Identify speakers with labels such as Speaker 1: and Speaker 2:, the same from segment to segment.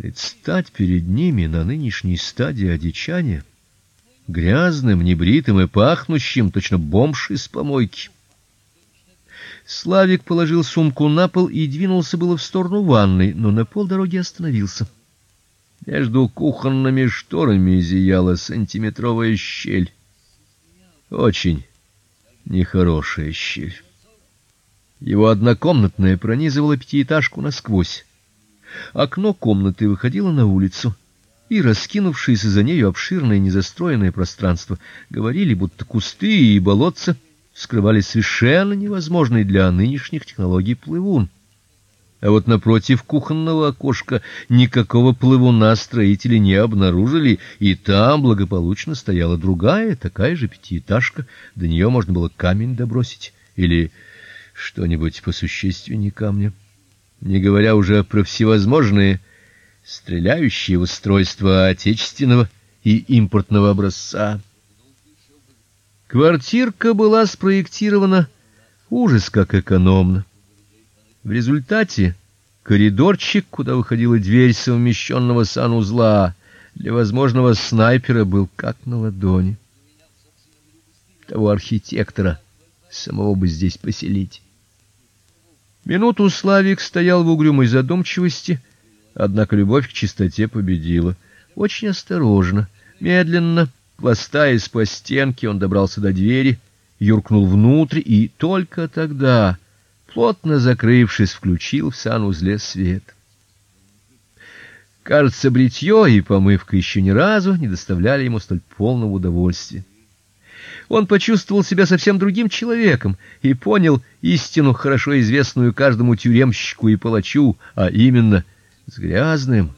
Speaker 1: Предстать перед ними на нынешней стадии одичания, грязным, небритым и пахнущим, точно бомж из помойки. Славик положил сумку на пол и двинулся было в сторону ванной, но на полдороги остановился. Между кухонными шторами зияла сантиметровая щель. Очень нехорошая щель. Его однокомнатная пронизывала пятиэтажку насквозь. Окно комнаты выходило на улицу, и раскинувшееся за нею обширное незастроенное пространство говорили, будто кусты и болотца скрывали совершенно невозможный для нынешних технологий плывун. А вот напротив кухонного окошка никакого плывуна строители не обнаружили, и там благополучно стояла другая, такая же пятиэтажка, до нее можно было камень добросить или что-нибудь посущественнее камня, не говоря уже про всевозможные стреляющие устройства отечественного и импортного образца. Квартирка была спроектирована ужас как экономно. В результате коридорчик, куда выходила дверь совмещенного санузла, для возможного снайпера был как на ладони. Того архитектора самого бы здесь поселить. Минуту Славик стоял в угрюмой задумчивости, однако любовь к чистоте победила. Очень осторожно, медленно, пластаясь по стенке, он добрался до двери, юркнул внутрь и только тогда плотно закрывшись, включил в санузле свет. Кажется, бритье и помывка еще ни разу не доставляли ему столь полного удовольствия. Он почувствовал себя совсем другим человеком и понял истину, хорошо известную каждому тюремщику и палачу, а именно с грязным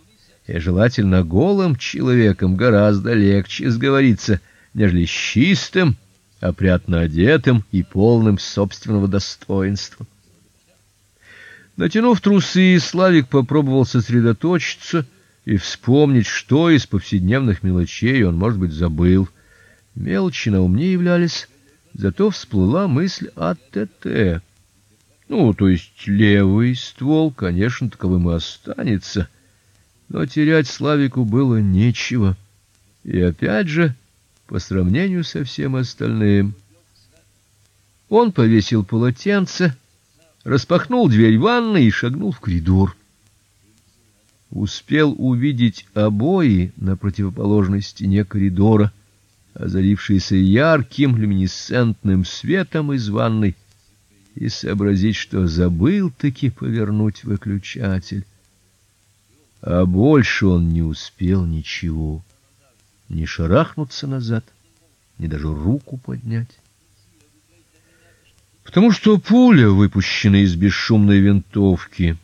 Speaker 1: и желательно голым человеком гораздо легче сговориться, нежели с чистым, опрятно одетым и полным собственного достоинства. Натянув трусы, Славик попробовал сосредоточиться и вспомнить, что из повседневных мелочей он, может быть, забыл. Мелочи на ум не являлись, зато всплыла мысль о ТТ. Ну, то есть левый ствол, конечно, таковым и останется, но терять Славику было нечего. И опять же, по сравнению со всем остальным, он повесил полотенце распахнул дверь ванной и шагнул в коридор. Успел увидеть обои на противоположной стене коридора, озарившиеся ярким люминесцентным светом из ванной, и сообразить, что забыл таки повернуть выключатель. А больше он не успел ничего, ни шарахнуться назад, ни даже руку поднять. Потому что пуля, выпущенная из бесшумной винтовки,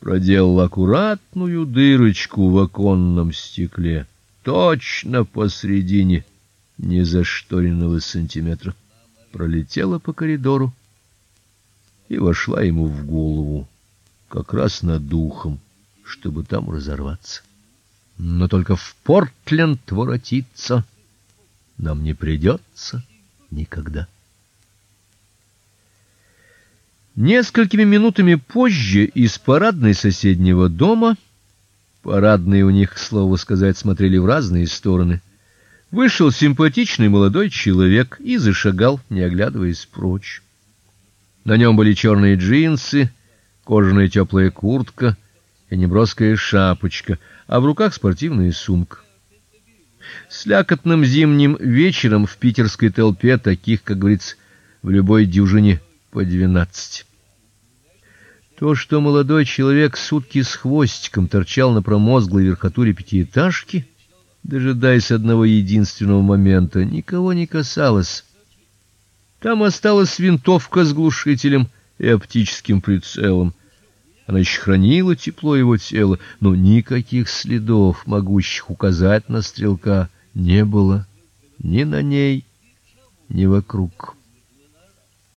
Speaker 1: проделала аккуратную дырочку в оконном стекле, точно посредине незашторенного сантиметра, пролетела по коридору и вошла ему в голову, как раз над духом, чтобы там разорваться. Но только в Портленд воротиться нам не придется никогда. Несколькими минутами позже из парадной соседнего дома, парадные у них, к слову сказать, смотрели в разные стороны, вышел симпатичный молодой человек и зашагал, не оглядываясь прочь. На нем были черные джинсы, кожаная теплая куртка и неброская шапочка, а в руках спортивная сумка. Слякотным зимним вечером в питерской толпе таких, как говорится, в любой дюжине по двенадцать. То, что молодой человек сутки с хвостиком торчал на промозглой верхотуре пятиэтажки, дожидаясь одного единственного момента, никого не касалось. Там осталась винтовка с глушителем и оптическим прицелом. Она еще хранила тепло его тела, но никаких следов, могущих указать на стрелка, не было ни на ней, ни вокруг.